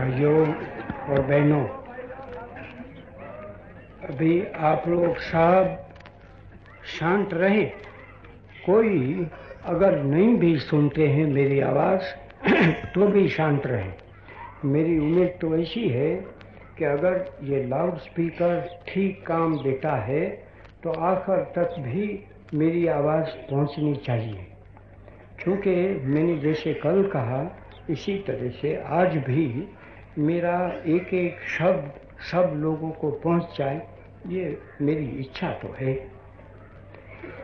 भाइयों और बहनों, अभी आप लोग सब शांत रहे। कोई अगर नहीं भी सुनते हैं मेरी आवाज़ तो भी शांत रहे। मेरी उम्मीद तो ऐसी है कि अगर ये लाउड स्पीकर ठीक काम देता है तो आखिर तक भी मेरी आवाज़ पहुंचनी चाहिए। क्योंकि मैंने जैसे कल कहा, इसी तरह से आज भी मेरा एक एक शब्द सब लोगों को पहुँच जाए, ये मेरी इच्छा तो है।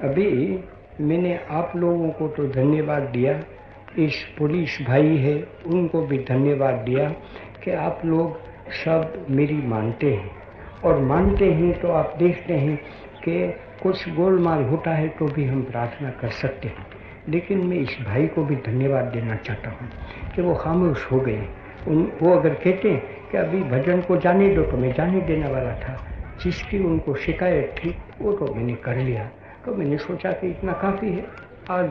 अभी मैंने आप लोगों को तो धन्यवाद दिया। इस पुलिस भाई है, उनको भी धन्यवाद दिया कि आप लोग सब मेरी मानते हैं। और मानते हैं तो आप देखते हैं कि कुछ गोलमाल होता है तो भी हम प्रार्थना कर सकते हैं। लेकिन मैं इस भाई को भी धन्यवाद देना चाहता हूँ कि वो खामोश हो गए। उन, वो अगर कहते हैं कि अभी भजन को जाने दो तो मैं जाने देने वाला था। जिसकी उनको शिकायत थी, वो तो मैंने कर लिया। तो मैंने सोचा कि इतना काफ़ी है। आज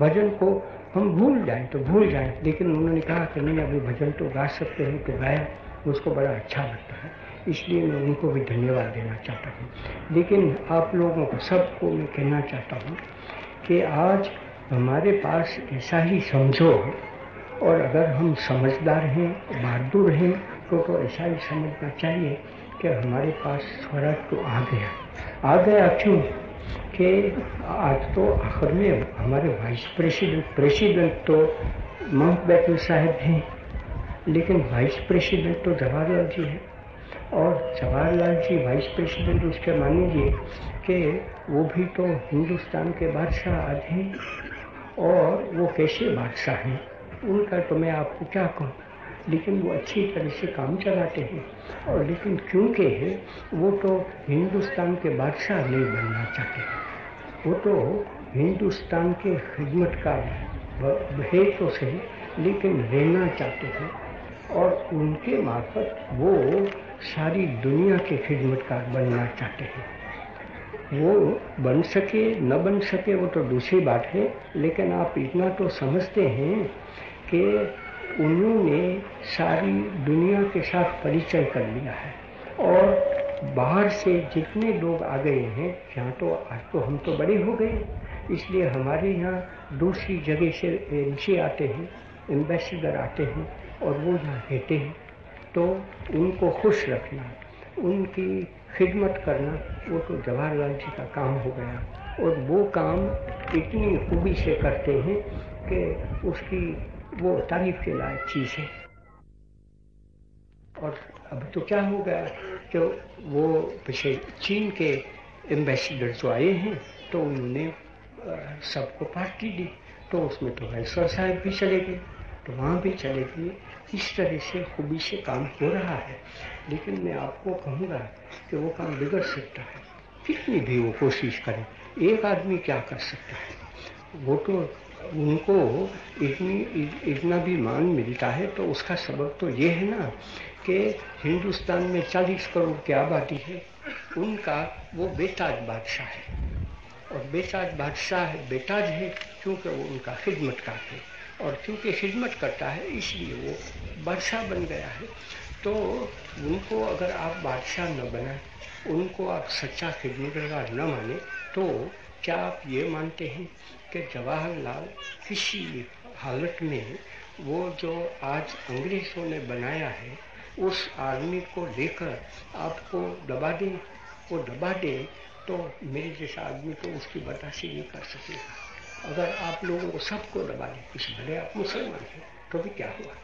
भजन को हम भूल जाएँ तो भूल जाएँ। लेकिन उन्होंने कहा कि नहीं, अभी भजन तो गा सकते हैं तो गाया उसको बड़ा अच्छा लगता है। इसलिए मैं उनको भी धन्यवाद देना चाहता हूँ। लेकिन आप लोगों को, सबको मैं कहना चाहता हूँ कि आज हमारे पास ऐसा ही समझो और अगर हम समझदार हैं, बहादुर हैं तो तो ऐसा ही समझना चाहिए कि हमारे पास स्वराज तो आ गया। आ गया क्यों? कि आज तो आखिर में हमारे वाइस प्रेसिडेंट प्रेसिडेंट तो माउंट बैटन साहब हैं, लेकिन वाइस प्रेसिडेंट तो जवाहरलाल जी हैं। और जवाहरलाल जी वाइस प्रेसिडेंट उसके मान लीजिए कि वो भी तो हिंदुस्तान के बादशाह आज हैं, और वो कैसे बादशाह हैं? उनका तो मैं आपको क्या कहूँ? लेकिन वो अच्छी तरह से काम चलाते हैं। और लेकिन क्योंकि वो तो हिंदुस्तान के बादशाह नहीं बनना चाहते वो तो हिंदुस्तान के खिदमत का है तो सही लेकिन रहना चाहते हैं। और उनके मार्फत वो सारी दुनिया के खिदमतकार बनना चाहते हैं। वो बन सके, न बन सके वो तो दूसरी बात है। लेकिन आप इतना तो समझते हैं कि उन्होंने सारी दुनिया के साथ परिचय कर लिया है। और बाहर से जितने लोग आ गए हैं, यहाँ तो आज तो हम तो बड़े हो गए। इसलिए हमारे यहाँ दूसरी जगह से नीचे आते हैं एम्बेसडर आते हैं और वो यहाँ रहते हैं। तो उनको खुश रखना, उनकी खिदमत करना, वो तो जवाहरलाल जी का काम हो गया। और वो काम इतनी खूबी से करते हैं कि उसकी वो तारीफ़ के लायक चीज़। है और अब तो क्या हो गया कि वो पीछे चीन के एम्बेसडर जो आए हैं तो उन्होंने सबको पार्टी दी। तो उसमें तो वैसर साहब भी चले गए तो वहाँ भी चले गए। इस तरह से खूबी से काम हो रहा है। लेकिन मैं आपको कहूँगा कि वो काम बिगड़ सकता है। कितनी भी वो कोशिश करें, एक आदमी क्या कर सकता है? वो तो उनको इतनी, इतना भी मान मिलता है तो उसका सबक तो ये है ना कि हिंदुस्तान में 40 करोड़ की आबादी है, उनका वो बेताज बादशाह है। और बेताज बादशाह है बेताज है क्योंकि वो उनका खिदमतकार है। और क्योंकि खिदमत करता है, इसलिए वो बादशाह बन गया है। तो उनको अगर आप बादशाह न बनाए, उनको आप सच्चा खिदमतगार न माने तो क्या आप ये मानते हैं कि जवाहरलाल किसी हालत में वो जो आज अंग्रेज़ों ने बनाया है, उस आदमी को लेकर आपको दबा दें, वो दबा दें तो मेरे जैसा आदमी तो उसकी बर्दाश्त नहीं कर सकेगा। अगर आप लोगों को सबको दबा दें कुछ भले आप मुसलमान हैं तो भी क्या हुआ?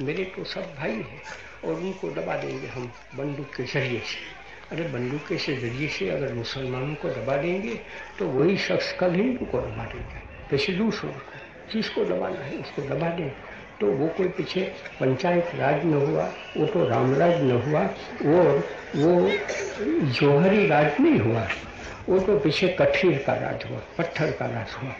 मेरे तो सब भाई हैं, और उनको दबा देंगे हम बंदूक के ज़रिए से। अरे बंदूक से ज़रिए से अगर मुसलमानों को दबा देंगे तो वही शख्स कल हिंदू को दबा देंगे। जैसे दूसरों को जिसको दबाना है, उसको दबा दें। तो वो कोई पीछे पंचायत राज न हुआ, वो तो रामराज न हुआ वो वो जौहरी राज नहीं हुआ, वो तो पीछे कठिर का राज हुआ, पत्थर का राज हुआ।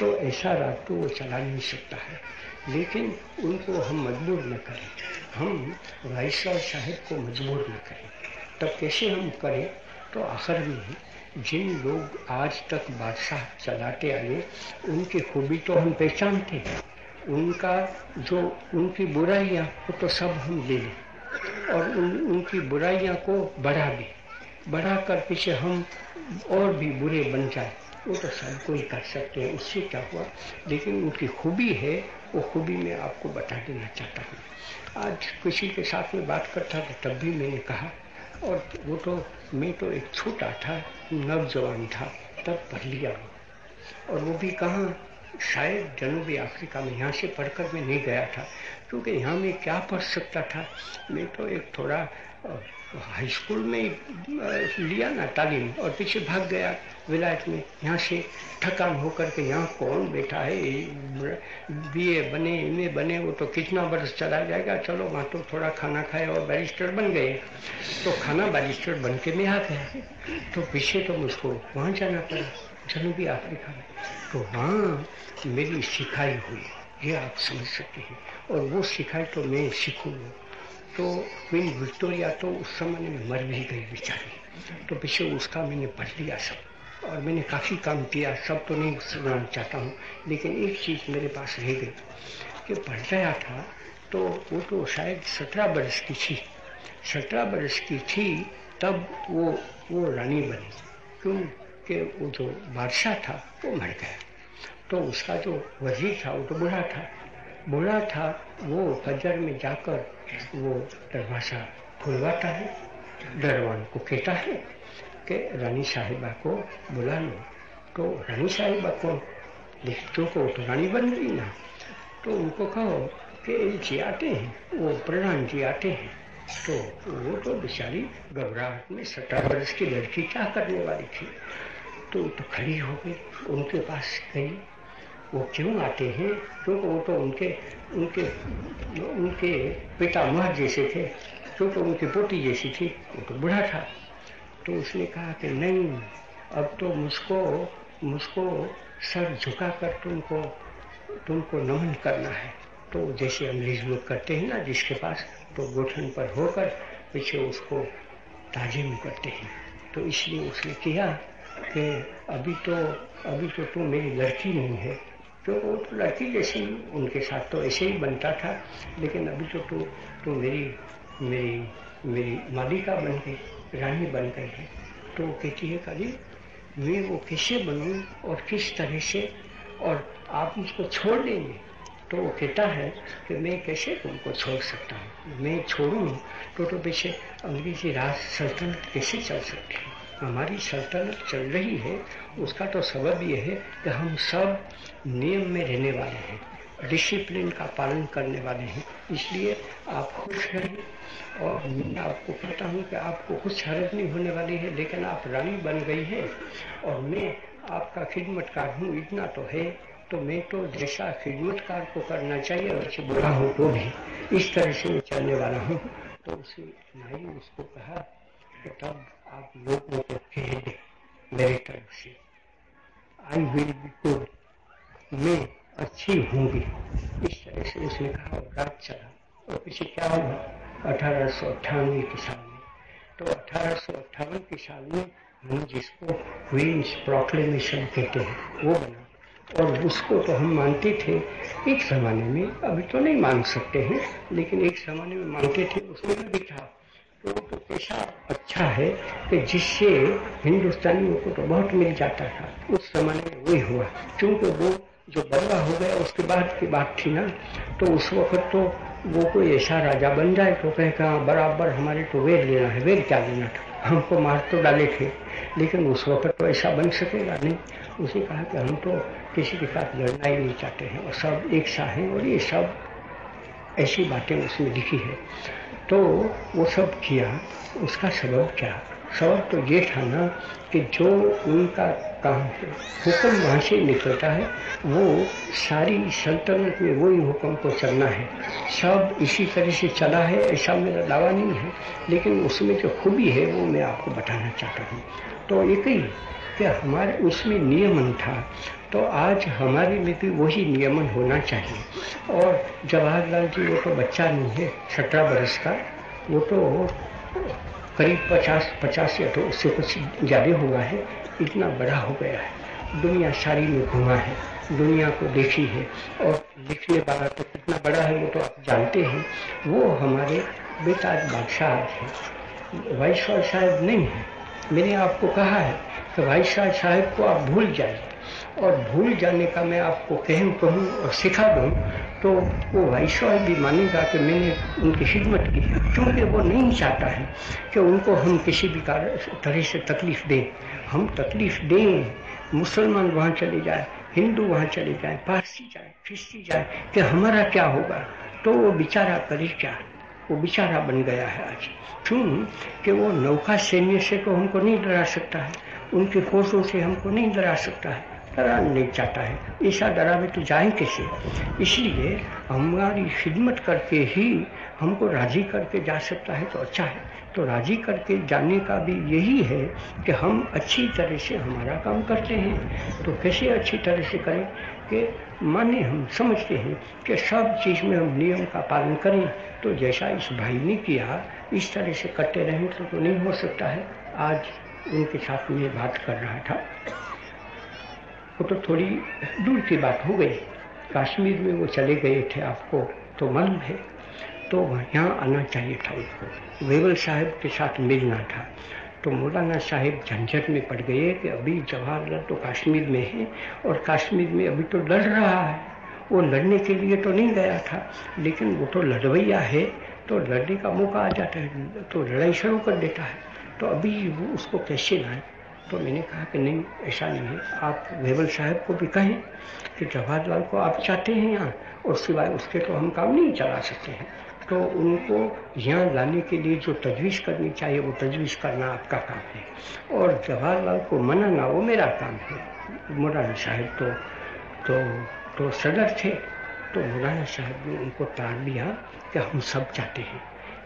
तो ऐसा राज तो वो चला नहीं सकता है। लेकिन उनको हम मजबूर न करें, हम वाइसराय साहेब को मजबूर न करें। तब कैसे हम करें तो आखिर में जिन लोग आज तक बादशाह चलाते आए उनकी खूबी तो हम पहचानते हैं। उनका जो उनकी बुराइयाँ वो तो सब हम ले लें। और उन, उनकी बुराइयाँ को बढ़ा दें। बढ़ा कर पीछे हम और भी बुरे बन जाए। वो तो सब कोई कर सकते हैं। उससे क्या हुआ? लेकिन उनकी खूबी है वो खूबी मैं आपको बता देना चाहता हूँ। आज किसी के साथ में बात करता था तब भी मैंने कहा और वो तो मैं तो एक छोटा था नौजवान था, तब पढ़ लिया। वो और वो भी कहाँ, शायद जनूबी अफ्रीका में, यहाँ से पढ़कर मैं नहीं गया था, क्योंकि यहाँ मैं क्या पढ़ सकता था? मैं तो एक थोड़ा हाई स्कूल में लिया ना तालीम और पीछे भाग गया विलायत में। यहाँ से थकान होकर के यहाँ कौन बैठा है? बीए बने, एमए बने, वो तो कितना बरस चला जाएगा? चलो वहाँ तो थोड़ा खाना खाए और बैरिस्टर बन गए। तो खाना बैरिस्टर बन के मैं आ गया। तो पीछे तो मुझको वहाँ जाना पड़ा, जनूबी अफ्रीका में। तो वहाँ मेरी सिखाई हुई। ये आप समझ सकते हैं। और वो सिखाई तो मैं सीखूँगा। तो क्वीन विक्टोरिया तो उस समय में मर भी गई बेचारी। तो पीछे उसका मैंने पढ़ लिया सब। और मैंने काफ़ी काम किया, सब तो नहीं सुनाना चाहता हूँ, लेकिन एक चीज़ मेरे पास रह गई कि पढ़ रहा था तो वो तो शायद सत्रह बरस की थी। सत्रह बरस की थी, तब वो वो रानी बनी। क्योंकि वो जो बादशाह था, वो मर गया। तो उसका जो वज़ीर था, वो तो बुरा था। बुरा था, वो फजर में जाकर वो दरवाज़ा खुलवाता है दरवान को कहता है कि रानी साहिबा को बुला लो। तो रानी साहिबा को लिखतों को तो रानी बन गई ना तो उनको कहो कि जी आते हैं, वो प्रधान जी आते हैं। तो वो तो बेचारी घबराहट में सत्रह वर्ष की लड़की क्या करने वाली थी? तो तो खड़ी हो गई, उनके पास गई। वो क्यों आते हैं? क्योंकि वो तो उनके उनके उनके पिता माँ जैसे थे, क्योंकि तो उनकी पोती जैसी थी, वो तो बुढ़ा था। तो उसने कहा कि नहीं, अब तो मुझको मुझको सर झुका कर तुमको तुमको नमन करना है। तो जैसे अंग्रेज़ लोग करते हैं ना, जिसके पास तो गोठन पर होकर पीछे उसको ताजिम करते हैं। तो इसलिए उसने किया कि अभी तो अभी तो तू मेरी लड़की नहीं है। तो वो तो लड़की जैसी उनके साथ तो ऐसे ही बनता था, लेकिन अभी तो तू तो मेरी मेरी मेरी मालिका बन गई, रानी बन गई है। तो वो कहती है कभी मैं वो कैसे बनूं और किस तरह से? और आप मुझको छोड़ देंगे? तो वो कहता है कि मैं कैसे तुमको छोड़ सकता हूँ? मैं छोड़ूँ? तो तो पीछे अंग्रेज़ी राज सल्तनत कैसे चल सकती है? हमारी सल्तनत चल रही है, उसका तो सबब ये है कि हम सब नियम में रहने वाले हैं डिसिप्लिन का पालन करने वाले हैं। इसलिए आप खुश रहिए और मैं आपको कहता हूँ कि आपको कुछ हरज नहीं होने वाली है, लेकिन आप रानी बन गई है और मैं आपका खिदमतकार हूँ, इतना तो है तो मैं तो जैसा खिदमतकार को करना चाहिए, वैसे बुरा हूँ तो भी इस तरह से मैं चलने वाला हूँ। तो उसी नाई उसको कहा कि तब आप लोगों को कह मेरी तरफ़ से। आई विल बी गुड मैं अच्छी होंगी इस तरह से उसने कहा और रात चला। और पीछे क्या हुआ? अठारह सौ अट्ठानवे के साल में। तो अठारह सौ अट्ठावन के साल में हम जिसको क्वींस प्रोक्लेमेशन कहते हैं, वो बना। और उसको तो हम मानते थे, एक जमाने में, अभी तो नहीं मान सकते हैं, लेकिन एक जमाने में मानते थे, उसमें भी था। तो तो कैसा अच्छा है कि जिससे हिंदुस्तानियों को तो बहुत मिल जाता था, उस समय वही हुआ। क्योंकि वो जो बंगा हो गया, उसके बाद की बात थी ना तो उस वक्त तो वो कोई ऐसा राजा बन जाए तो कहे कहा बराबर हमारे तो वेद लेना है वेद क्या लेना था? हमको मार तो डाले थे, लेकिन उस वक्त तो ऐसा बन सकेगा नहीं। उसे कहा कि हम तो किसी के साथ लड़ना ही नहीं चाहते हैं, और सब एक सा है, और ये सब ऐसी बातें उसमें लिखी है। तो वो सब किया, उसका सबब क्या? सबब तो ये था ना कि जो उनका काम है, हुक्म वहाँ से निकलता है, वो सारी सल्तनत में वही हुक्म को चलना है। सब इसी तरह से चला है, ऐसा मेरा दावा नहीं है, लेकिन उसमें जो खूबी है वो मैं आपको बताना चाहता हूँ। तो एक ही कि हमारे उसमें नियमन था तो आज हमारे में भी वही नियमन होना चाहिए। और जवाहरलाल जी वो तो बच्चा नहीं है, सत्रह बरस का, वो तो करीब पचास पचास या तो उससे कुछ ज़्यादा हुआ है, इतना बड़ा हो गया है। दुनिया सारी में घुमा है, दुनिया को देखी है, और लिखने वाला तो कितना बड़ा है वो तो आप जानते हैं। वो हमारे बेताज बादशाह है। वाइस साहब नहीं है। मैंने आपको कहा है कि शाह साहेब को आप भूल जाए और भूल जाने का मैं आपको कहूँ कहूँ और सिखा दूँ तो वो वाइसराय भी मानेगा कि मैंने उनकी खिदमत की क्योंकि वो नहीं चाहता है कि उनको हम किसी भी तरह से तकलीफ़ दें। हम तकलीफ़ दें, मुसलमान वहाँ चले जाए, हिंदू वहाँ चले जाए, पारसी जाए, ख्रिस्ती जाए, कि हमारा क्या होगा? तो वो बेचारा करे क्या? वो बेचारा बन गया है आज। क्यों? कि वो नौका सैन्य से तो हमको नहीं डरा सकता है। उनकी फोर्सों से हमको नहीं डरा सकता है डरा नहीं चाहता है। ऐसा डरा डरावे तो जाए कैसे इसलिए हमारी खिदमत करके ही हमको राज़ी करके जा सकता है तो अच्छा है। तो राज़ी करके जाने का भी यही है कि हम अच्छी तरह से हमारा काम करते हैं। तो कैसे अच्छी तरह से करें कि माने हम समझते हैं कि सब चीज़ में हम नियम का पालन करें। तो जैसा इस भाई ने किया इस तरह से करते रहें तो, तो नहीं हो सकता है। आज उनके साथ में बात कर रहा था। वो तो थोड़ी दूर की बात हो गई। कश्मीर में वो चले गए थे आपको तो मालूम है। तो यहाँ आना चाहिए था उनको। वेवल साहब के साथ मिलना था। तो मौलाना साहिब झंझट में पड़ गए कि अभी जवाहरलाल तो कश्मीर में है और कश्मीर में अभी तो लड़ रहा है। वो लड़ने के लिए तो नहीं गया था, लेकिन वो तो लड़वैया है तो लड़ने का मौका आ जाता है तो लड़ाई शुरू कर देता है। तो अभी वो उसको कैसे लाए? तो मैंने कहा कि नहीं, ऐसा नहीं है। आप वेबल साहब को भी कहें कि जवाहरलाल को आप चाहते हैं यहाँ, और सिवाय उसके तो हम काम नहीं चला सकते हैं। तो उनको यहाँ लाने के लिए जो तजवीज़ करनी चाहिए, वो तजवीज़ करना आपका काम है। और जवाहरलाल को मनाना वो मेरा काम है। मौलाना साहब तो तो तो सदर थे। तो मौलाना साहब ने उनको तार दिया कि हम सब चाहते हैं,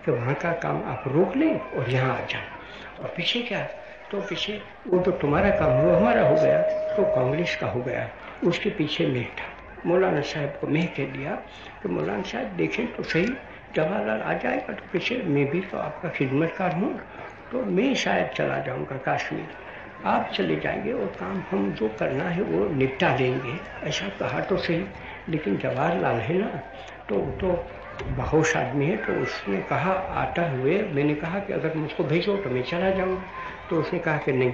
कि वहाँ का काम आप रोक लें और यहाँ आ जाए। और पीछे क्या? तो पीछे वो तो तुम्हारा काम हुआ, हमारा हो गया तो कांग्रेस का हो गया। उसके पीछे मैं था। मौलाना साहब को मैं कह दिया कि मौलाना साहब देखें तो सही, जवाहरलाल आ जाएगा तो पीछे, मैं भी तो आपका खिदमतकार हूँ तो मैं शायद चला जाऊँगा काश्मीर। आप चले जाएँगे और काम हम जो करना है वो निपटा देंगे। ऐसा कहा तो सही, लेकिन जवाहरलाल है ना तो तो बहुत आदमी है तो उसने कहा, आता हुए। मैंने कहा कि, अगर मुझको भेजो तो मैं चला जाऊँगा तो उसने कहा कि, नहीं,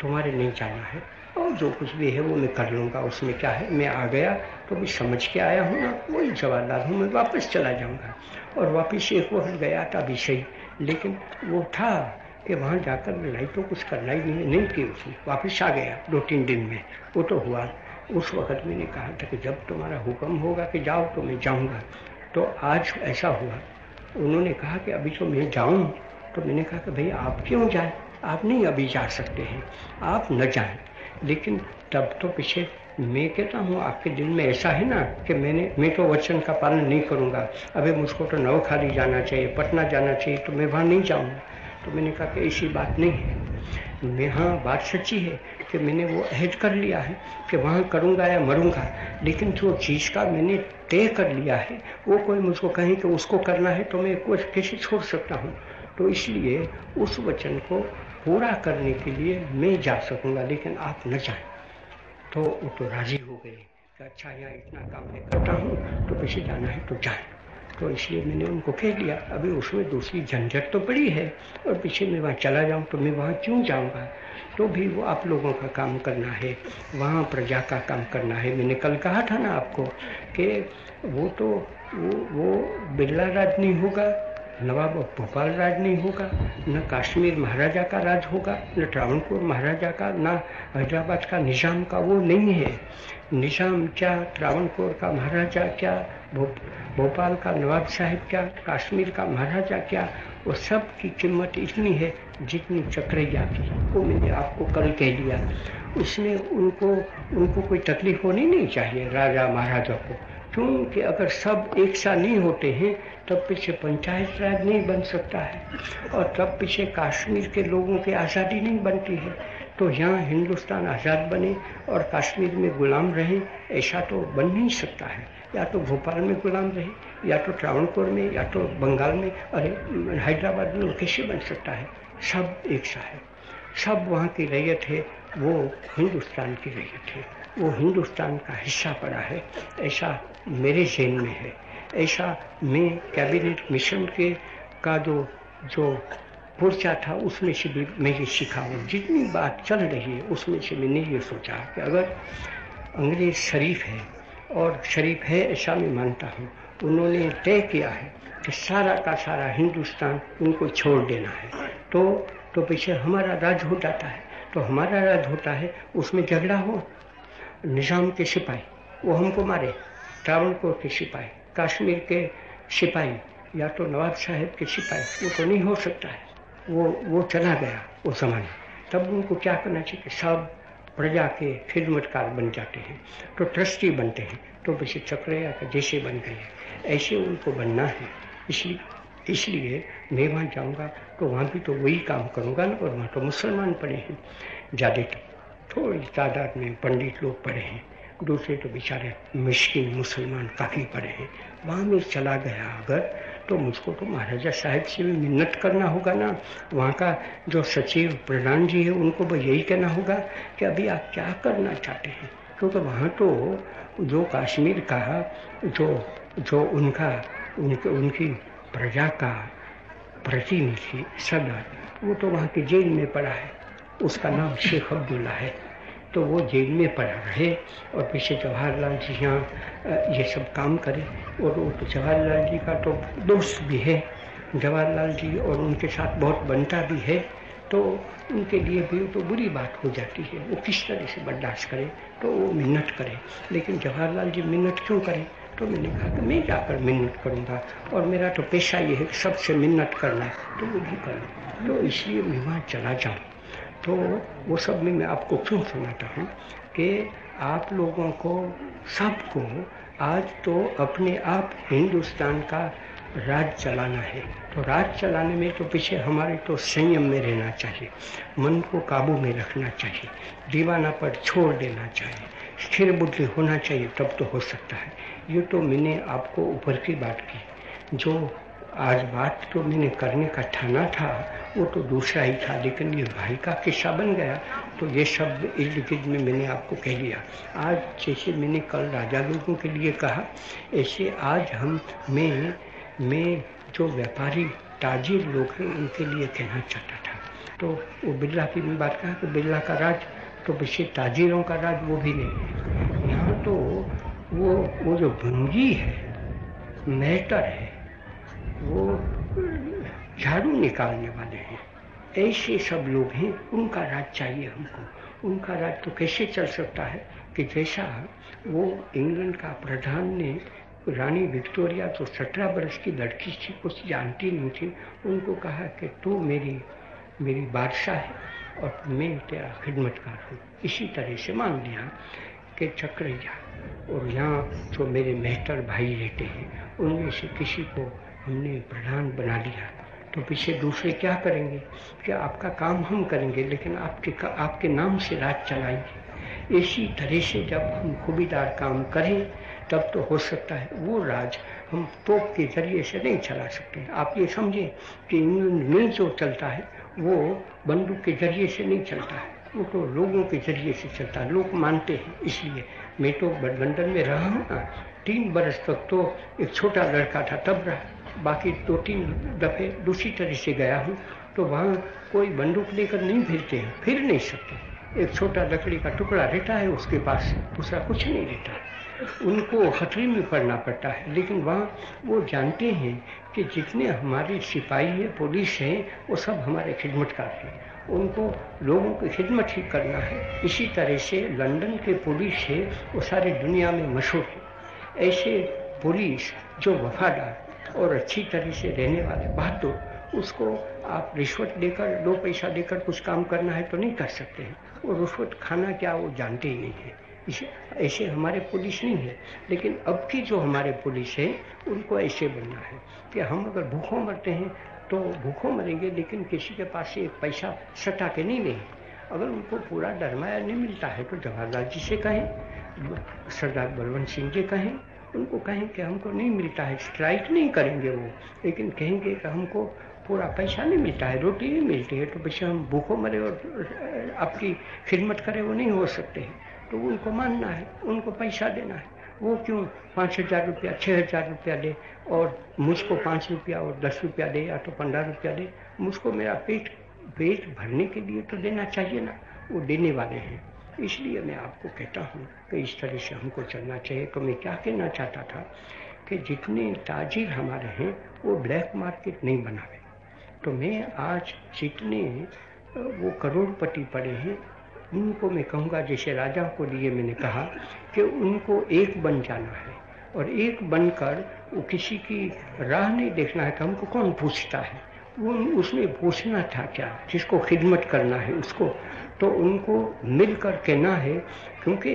तुम्हारे नहीं जाना है। और जो कुछ भी है वो मैं कर लूँगा। उसमें क्या है? मैं आ गया तो मैं समझ के आया हूँ ना, वही जवाबदार हूँ, मैं वापस चला जाऊँगा। और वापस एक वक्त गया था भी सही लेकिन वो था कि वहाँ जाकर लड़ाई तो कुछ करना ही नहीं नहीं की उसने। वापस आ गया दो तीन दिन में, वो तो हुआ। उस वक्त मैंने कहा था कि जब तुम्हारा हुक्म होगा कि जाओ तो मैं जाऊँगा। तो आज ऐसा हुआ। उन्होंने कहा कि अभी तो मैं जाऊँ तो मैंने कहा कि भाई आप क्यों जाए? आप नहीं अभी जा सकते हैं, आप न जाएँ। लेकिन तब तो पीछे मैं कहता हूँ, आपके दिल में ऐसा है ना कि मैंने, मैं तो वचन का पालन नहीं करूँगा। अभी मुझको तो नवखाली जाना चाहिए, पटना जाना चाहिए तो मैं वहाँ नहीं जाऊँगा। तो मैंने कहा कि ऐसी बात नहीं है। मैं हाँ बात सच्ची है कि मैंने वो अहद कर लिया है कि वहाँ करूँगा या मरूँगा। लेकिन जो चीज़ का मैंने तय कर लिया है, वो कोई मुझको कहें कि उसको करना है तो मैं कुछ कैसे छोड़ सकता हूँ। तो इसलिए उस वचन को पूरा करने के लिए मैं जा सकूँगा, लेकिन आप न जाएँ। तो वो तो राज़ी हो गए कि अच्छा यहाँ इतना काम मैं करता हूँ तो पीछे जाना है तो जाए। तो इसलिए मैंने उनको कह दिया, अभी उसमें दूसरी झंझट तो पड़ी है और पीछे मैं वहाँ चला जाऊँ तो मैं वहाँ क्यों जाऊँगा? तो भी वो आप लोगों का काम करना है, वहाँ प्रजा का काम करना है। मैंने कल कहा था ना आपको कि वो तो वो वो बिरला राज नहीं होगा, नवाब भोपाल राज नहीं होगा, न कश्मीर महाराजा का राज होगा, न ट्रावणपुर महाराजा का, न हैदराबाद का निज़ाम का वो नहीं है। निज़ाम क्या ट्रावणपुर का महाराजा क्या भोपाल का नवाब साहिब क्या, कश्मीर का महाराजा क्या वो सब की कीमत इतनी है जितनी चक्रिया की, वो मैंने आपको कल कह दिया। उसमें उनको उनको कोई तकलीफ़ होनी नहीं चाहिए राजा महाराजा को, क्योंकि अगर सब एक सा नहीं होते हैं, तब पीछे पंचायत राज नहीं बन सकता है। और तब पीछे कश्मीर के लोगों की आज़ादी नहीं बनती है। तो यहाँ हिंदुस्तान आज़ाद बने और कश्मीर में गुलाम रहे, ऐसा तो बन नहीं सकता है। या तो भोपाल में गुलाम रहे, या तो ट्रावणपुर में, या तो बंगाल में, अरे, हैदराबाद में वो कैसे बन सकता है? सब एक सा है। सब वहाँ की रैयत है, वो हिंदुस्तान की रैयत है। वो हिंदुस्तान का हिस्सा पड़ा है। ऐसा मेरे जहन में है। ऐसा मैं कैबिनेट मिशन के का जो जो पुरचा था, उसमें से भी मैं ये सीखा हूँ। जितनी बात चल रही है, उसमें से मैंने ये सोचा कि अगर अंग्रेज़ शरीफ है और शरीफ है, ऐसा मैं मानता हूँ। उन्होंने तय किया है कि सारा का सारा हिंदुस्तान उनको छोड़ देना है। तो तो पीछे हमारा राज हो जाता है। तो हमारा राज होता है, उसमें झगड़ा हो। निज़ाम के सिपाही, वो हमको मारे। ट्रावलकोर के सिपाही, कश्मीर के सिपाही, या तो नवाब साहेब के सिपाही, वो तो नहीं हो सकता है। वो वो चला गया वो ज़माना तब उनको क्या करना चाहिए सब प्रजा के खिदमतकार बन जाते हैं तो ट्रस्टी बनते हैं तो वैसे चक्रया के जैसे बन गए ऐसे उनको बनना है। इसलिए इसलिए मैं वहाँ जाऊँगा तो वहाँ भी तो वही काम करूँगा ना, और वहाँ तो मुसलमान पड़े हैं। ज़्यादातर थोड़ी तादाद में पंडित लोग पढ़े हैं। दूसरे तो बेचारे मिश्किन मुसलमान काफ़ी पढ़े हैं। वहाँ में चला गया अगर तो मुझको तो महाराजा साहब से भी मिन्नत करना होगा ना। वहाँ का जो सचिव प्रधान जी है, उनको भी यही कहना होगा कि अभी आप क्या करना चाहते हैं? क्योंकि तो वहाँ तो जो कश्मीर का, जो जो उनका, उनके, उनकी प्रजा का प्रतिनिधि सदर, वो तो वहाँ की जेल में पड़ा है। उसका नाम शेख अब्दुल्ला है। तो वो जेल में पड़ा रहे और पीछे जवाहरलाल जी यहाँ ये सब काम करे और वो जवाहरलाल जी का तो दोस्त भी है। जवाहरलाल जी और उनके साथ बहुत बनता भी है तो उनके लिए भी तो बुरी बात हो जाती है। वो किस तरह से बर्दाश्त करें तो वो मिन्नत करें। लेकिन जवाहरलाल जी मिन्नत क्यों करें? तो मैंने कहा कि मैं जाकर मिन्नत करूँगा और मेरा तो पेशा ये है कि सबसे मिन्नत करना है तो वो भी करूँ तो इसलिए मैं वहाँ चला जाऊँ। तो वो सब में मैं आपको क्यों सुनाता हूँ कि आप लोगों को, सबको आज तो अपने आप हिंदुस्तान का राज चलाना है। तो राज चलाने में तो पीछे हमारे तो संयम में रहना चाहिए, मन को काबू में रखना चाहिए, दीवाना पर छोड़ देना चाहिए, स्थिर बुद्धि होना चाहिए, तब तो हो सकता है। ये तो मैंने आपको ऊपर की बात की, जो आज बात तो मैंने करने का ठाना था, वो तो दूसरा ही था, लेकिन ये भाई का किस्सा बन गया। तो ये शब्द इर्द गिर्द में मैंने आपको कह दिया। आज जैसे मैंने कल राजा लोगों के लिए कहा, ऐसे आज हम, मैं मैं जो व्यापारी, ताजिर लोग हैं, उनके लिए कहना चाहता था। तो वो बिरला की भी बात कहा कि बिरला का राज तो वैसे ताजिरों का राज वो भी नहीं। यहाँ तो वो वो जो भंगी है, मैटर है वो झाड़ू निकालने वाले हैं। ऐसे सब लोग हैं, उनका राज चाहिए हमको। उनका राज तो कैसे चल सकता है कि जैसा वो इंग्लैंड का प्रधान ने, रानी विक्टोरिया तो सत्रह बरस की लड़की थी कुछ जानती नहीं थी। उनको कहा कि तू मेरी मेरी बादशाह है और मैं तेरा खिदमतकार हूँ। इसी तरह से मान लिया कि चक्रैया और यहाँ जो मेरे मेहतर भाई रहते हैं। उनमें से किसी को हमने प्रधान बना लिया। तो पीछे दूसरे क्या करेंगे? कि आपका काम हम करेंगे? लेकिन आपके आपके नाम से राज चलाएँगे। इसी तरह से जब हम खूबीदार काम करें, तब तो हो सकता है वो राज हम तोप के ज़रिए से नहीं चला सकते। आप ये समझें कि इंग्लैंड में जो चलता है, वो बंदूक के ज़रिए से नहीं चलता है। वो तो लोगों के ज़रिए से चलता है। लोग मानते हैं। इसलिए मैं तो लंदन में रहा हूँ तीन बरस तक तो एक छोटा लड़का था, तब रहा। बाकी दो तीन दफ़े दूसरी तरह से गया हूँ तो वहाँ कोई बंदूक लेकर नहीं फिरते हैं, फिर नहीं सकते एक छोटा लकड़ी का टुकड़ा रहता है उसके पास, दूसरा कुछ नहीं रहता। उनको खतरे में पड़ना पड़ता है, लेकिन वहाँ वो जानते हैं कि जितने हमारे सिपाही है, पुलिस है, वो सब हमारे खिदमतकार हैं। उनको लोगों की खिदमत ही करना है। इसी तरह से लंदन के पुलिस है, वो सारी दुनिया में मशहूर है। ऐसे पुलिस जो वफादार और अच्छी तरह से रहने वाले बहादुर उसको आप रिश्वत देकर, दो पैसा देकर कुछ काम करना है तो नहीं कर सकते हैं। वो रिश्वत खाना क्या वो जानते ही नहीं है। इसे, ऐसे हमारे पुलिस नहीं है। लेकिन अब की जो हमारे पुलिस है, उनको ऐसे बनना है कि हम अगर भूखों मरते हैं तो भूखों मरेंगे, लेकिन किसी के पास से एक पैसा सटा के नहीं लेंगे अगर उनको पूरा डरमाया नहीं मिलता है तो जवाहरलाल जी से कहें, सरदार बलवंत सिंह जी कहें उनको कहें कि हमको नहीं मिलता है स्ट्राइक नहीं करेंगे वो। लेकिन कहेंगे कि हमको पूरा पैसा नहीं मिलता है, रोटी नहीं मिलती है तो पीछे हम भूखों मरे और आपकी खिदमत करें, वो नहीं हो सकते हैं। तो उनको मानना है, उनको पैसा देना है। वो क्यों पाँच हज़ार रुपया छः हज़ार रुपया दे और मुझको पाँच रुपया और दस रुपया दे या तो पंद्रह रुपया दे? मुझको मेरा पेट पेट भरने के लिए तो देना चाहिए ना। वो देने वाले हैं। इसलिए मैं आपको कहता हूँ कि इस तरह से हमको चलना चाहिए। तो मैं क्या कहना चाहता था कि जितने ताजिर हमारे हैं, वो ब्लैक मार्केट नहीं बनावे। तो मैं आज जितने वो करोड़पति पड़े हैं, उनको मैं कहूँगा, जैसे राजा को लिए मैंने कहा कि उनको एक बन जाना है और एक बनकर वो किसी की राह नहीं देखना है कि हमको कौन पूछता है। वो उसने पूछना था क्या, जिसको खिदमत करना है, उसको तो उनको मिलकर कहना है, क्योंकि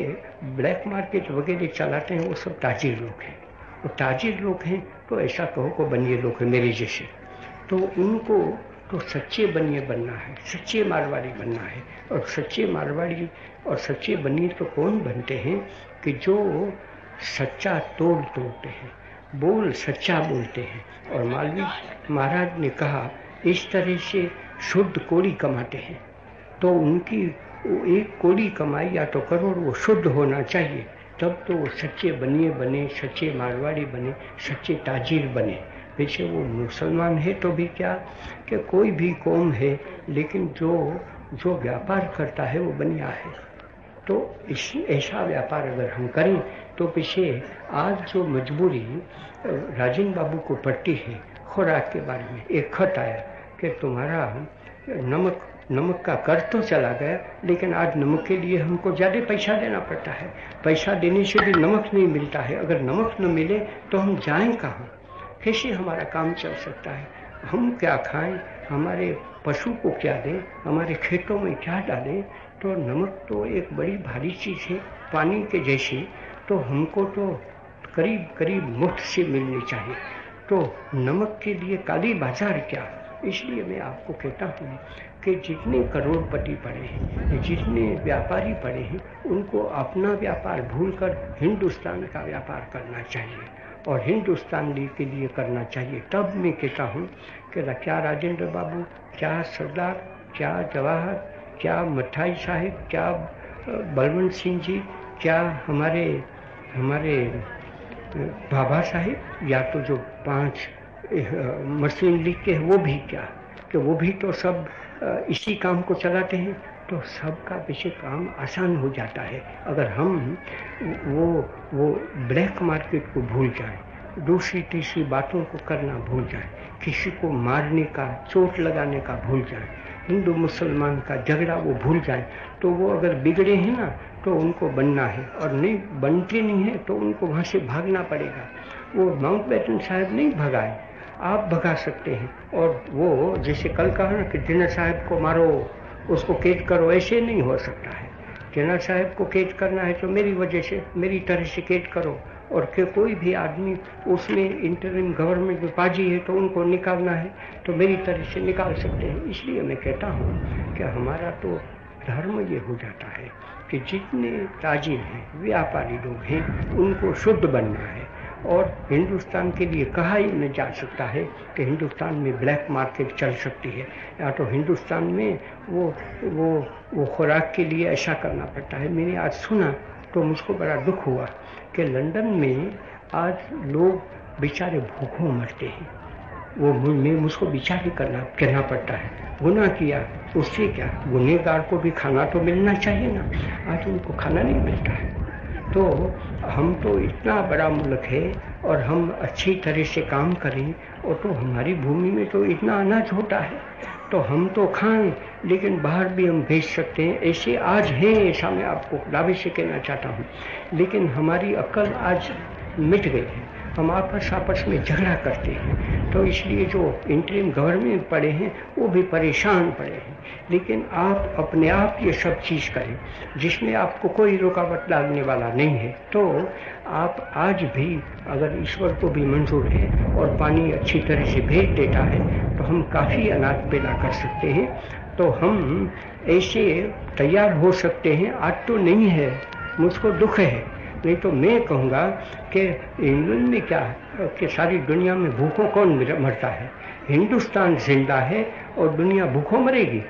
ब्लैक मार्केट वगैरह चलाते हैं, वो सब ताजिर लोग हैं। वो ताजिर लोग हैं तो ऐसा कहो को बनिए लोग हैं मेरे जैसे। तो उनको तो सच्चे बनिए बनना है, सच्चे मारवाड़ी बनना है। और सच्चे मारवाड़ी और सच्चे बनिए तो कौन बनते हैं कि जो सच्चा तोड़ तोड़ते हैं, बोल सच्चा बोलते हैं। और मालवी महाराज ने कहा, इस तरह से शुद्ध कोड़ी कमाते हैं। तो उनकी एक कोड़ी कमाई या तो करोड़ वो शुद्ध होना चाहिए। तब तो वो सच्चे बनिए बने, सच्चे मारवाड़ी बने, सच्चे ताजिर बने। वैसे वो मुसलमान है तो भी क्या कि कोई भी कौम है, लेकिन जो जो व्यापार करता है वो बनिया है। तो इस, ऐसा व्यापार अगर हम करें तो पीछे आज जो मजबूरी राजेंद्र बाबू को पड़ती है, खुराक के बारे में एक खत आया कि तुम्हारा नमक नमक का कर तो चला गया, लेकिन आज नमक के लिए हमको ज़्यादा पैसा देना पड़ता है। पैसा देने से भी नमक नहीं मिलता है। अगर नमक न मिले तो हम जाएँ कहाँ? कैसे हमारा काम चल सकता है? हम क्या खाएँ? हमारे पशु को क्या दें? हमारे खेतों में क्या डालें? तो नमक तो एक बड़ी भारी चीज़ है, पानी के जैसी। तो हमको तो करीब करीब मुफ़्त से मिलनी चाहिए। तो नमक के लिए काली बाज़ार क्या? इसलिए मैं आपको कहता हूँ कि जितने करोड़पति पड़े हैं, जितने व्यापारी पड़े हैं, उनको अपना व्यापार भूलकर हिंदुस्तान का व्यापार करना चाहिए और हिंदुस्तान के लिए करना चाहिए। तब मैं कहता हूँ कि क्या राजेंद्र बाबू, क्या सरदार, क्या जवाहर, क्या मठाई साहिब, क्या बलवंत सिंह जी, क्या हमारे हमारे बाबा साहिब, या तो जो पाँच मशीन लिख के वो भी क्या? कि वो भी तो सब इसी काम को चलाते हैं तो सबका पीछे काम आसान हो जाता है। अगर हम वो वो ब्लैक मार्केट को भूल जाएँ, दूसरी, तीसरी बातों को करना भूल जाएँ, किसी को मारने का, चोट लगाने का भूल जाएँ, हिंदू, मुसलमान का झगड़ा वो भूल जाए तो वो अगर बिगड़े हैं ना तो उनको बनना है, और नहीं बनते नहीं है तो उनको वहाँ से भागना पड़ेगा। वो माउंट बैटन साहब नहीं भगाए। आप भगा सकते हैं। और वो जैसे कल कहा ना कि जिना साहब को मारो, उसको कैद करो, ऐसे नहीं हो सकता है। जिना साहब को कैद करना है तो मेरी वजह से, मेरी तरह से कैद करो। और कि कोई भी आदमी उसमें इंटरिम गवर्नमेंट में पाजी है तो उनको निकालना है तो मेरी तरह से निकाल सकते हैं। इसलिए मैं कहता हूँ कि हमारा तो धर्म ये हो जाता है कि जितने ताजिर हैं, व्यापारी लोग हैं, उनको शुद्ध बनना है। और हिंदुस्तान के लिए कहा ही नहीं जा सकता है कि हिंदुस्तान में ब्लैक मार्केट चल सकती है। या तो हिंदुस्तान में वो वो वो खुराक के लिए ऐसा करना पड़ता है। मैंने आज सुना तो मुझको बड़ा दुख हुआ कि लंदन में आज लोग बेचारे भूखों मरते हैं। वो में मुझको विचार ही करना कहना पड़ता है। गुना किया, उससे क्या? गुनेगार को भी खाना तो मिलना चाहिए ना। आज उनको खाना नहीं मिलता है। तो हम तो इतना बड़ा मुल्क है और हम अच्छी तरह से काम करें और तो हमारी भूमि में तो इतना अनाज होता है। तो हम तो खाएँ, लेकिन बाहर भी हम भेज सकते हैं। ऐसे आज है, ऐसा मैं आपको दावे से कहना चाहता हूँ। लेकिन हमारी अक्ल आज मिट गई है। हम आपस आपस में झगड़ा करते हैं। तो इसलिए जो इंटरिम गवर्नमेंट पड़े हैं, वो भी परेशान पड़े हैं। लेकिन आप अपने आप ये सब चीज़ करें, जिसमें आपको कोई रुकावट डालने वाला नहीं है। तो आप आज भी अगर ईश्वर को भी मंजूर है और पानी अच्छी तरह से भेज देता है तो हम काफ़ी अनाज पैदा कर सकते हैं। तो हम ऐसे तैयार हो सकते हैं। आज तो नहीं है, मुझको दुख है। नहीं तो मैं कहूँगा कि इंग्लैंड में क्या कि सारी दुनिया में भूखों कौन मरता है? हिंदुस्तान ज़िंदा है और दुनिया भूखों मरेगी?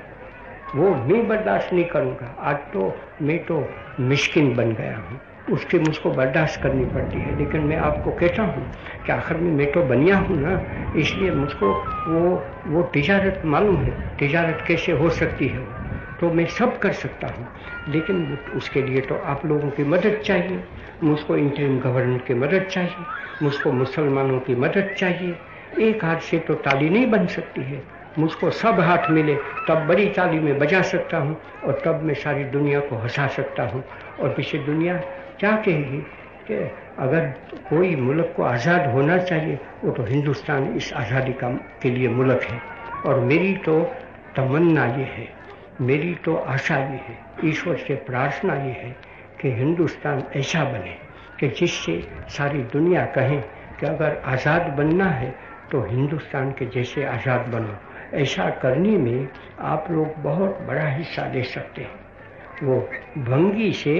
वो मैं बर्दाश्त नहीं करूँगा। आज तो मैं तो मिश्किन बन गया हूँ। उसकी मुझको बर्दाश्त करनी पड़ती है। लेकिन मैं आपको कहता हूँ कि आखिर में मैं तो बनिया हूँ ना, इसलिए मुझको वो वो तिजारत मालूम है। तिजारत कैसे हो सकती है तो मैं सब कर सकता हूँ। लेकिन उसके लिए तो आप लोगों की मदद चाहिए। मुझको इंटरिम गवर्नर की मदद चाहिए। मुझको मुसलमानों की मदद चाहिए। एक हाथ से तो ताली नहीं बन सकती है। मुझको सब हाथ मिले, तब बड़ी ताली में बजा सकता हूँ और तब मैं सारी दुनिया को हंसा सकता हूँ। और पीछे दुनिया क्या कहेगी कि अगर कोई मुल्क को आज़ाद होना चाहिए, वो तो हिंदुस्तान इस आज़ादी का, के लिए मुल्क है। और मेरी तो तमन्ना ये है। मेरी तो आशा ये है, ईश्वर से प्रार्थना ये है कि हिंदुस्तान ऐसा बने कि जिससे सारी दुनिया कहे कि अगर आज़ाद बनना है तो हिंदुस्तान के जैसे आज़ाद बनो। ऐसा करने में आप लोग बहुत बड़ा हिस्सा ले सकते हैं। वो भंगी से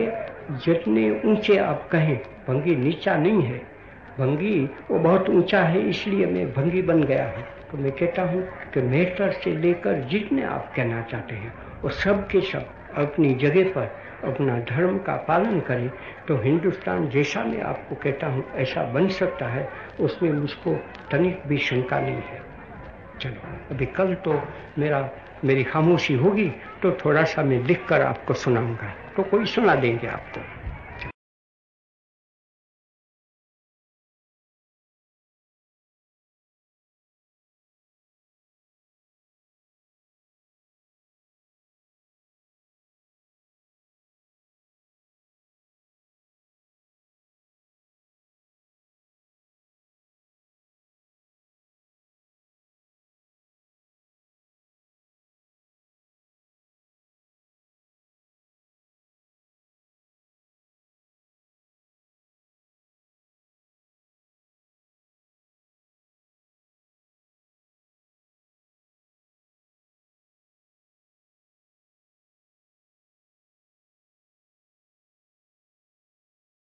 जितने ऊँचे आप कहें, भंगी नीचा नहीं है। भंगी वो बहुत ऊँचा है, इसलिए मैं भंगी बन गया हूँ। तो मैं कहता हूँ कि मेटर से लेकर जितने आप कहना चाहते हैं, वो सब के सब अपनी जगह पर अपना धर्म का पालन करें। तो हिंदुस्तान जैसा मैं आपको कहता हूँ, ऐसा बन सकता है, उसमें मुझको तनिक भी शंका नहीं है। चलो, अभी कल तो मेरा, मेरी खामोशी होगी तो थोड़ा सा मैं लिख कर आपको सुनाऊँगा। तो कोई सुना देंगे आपको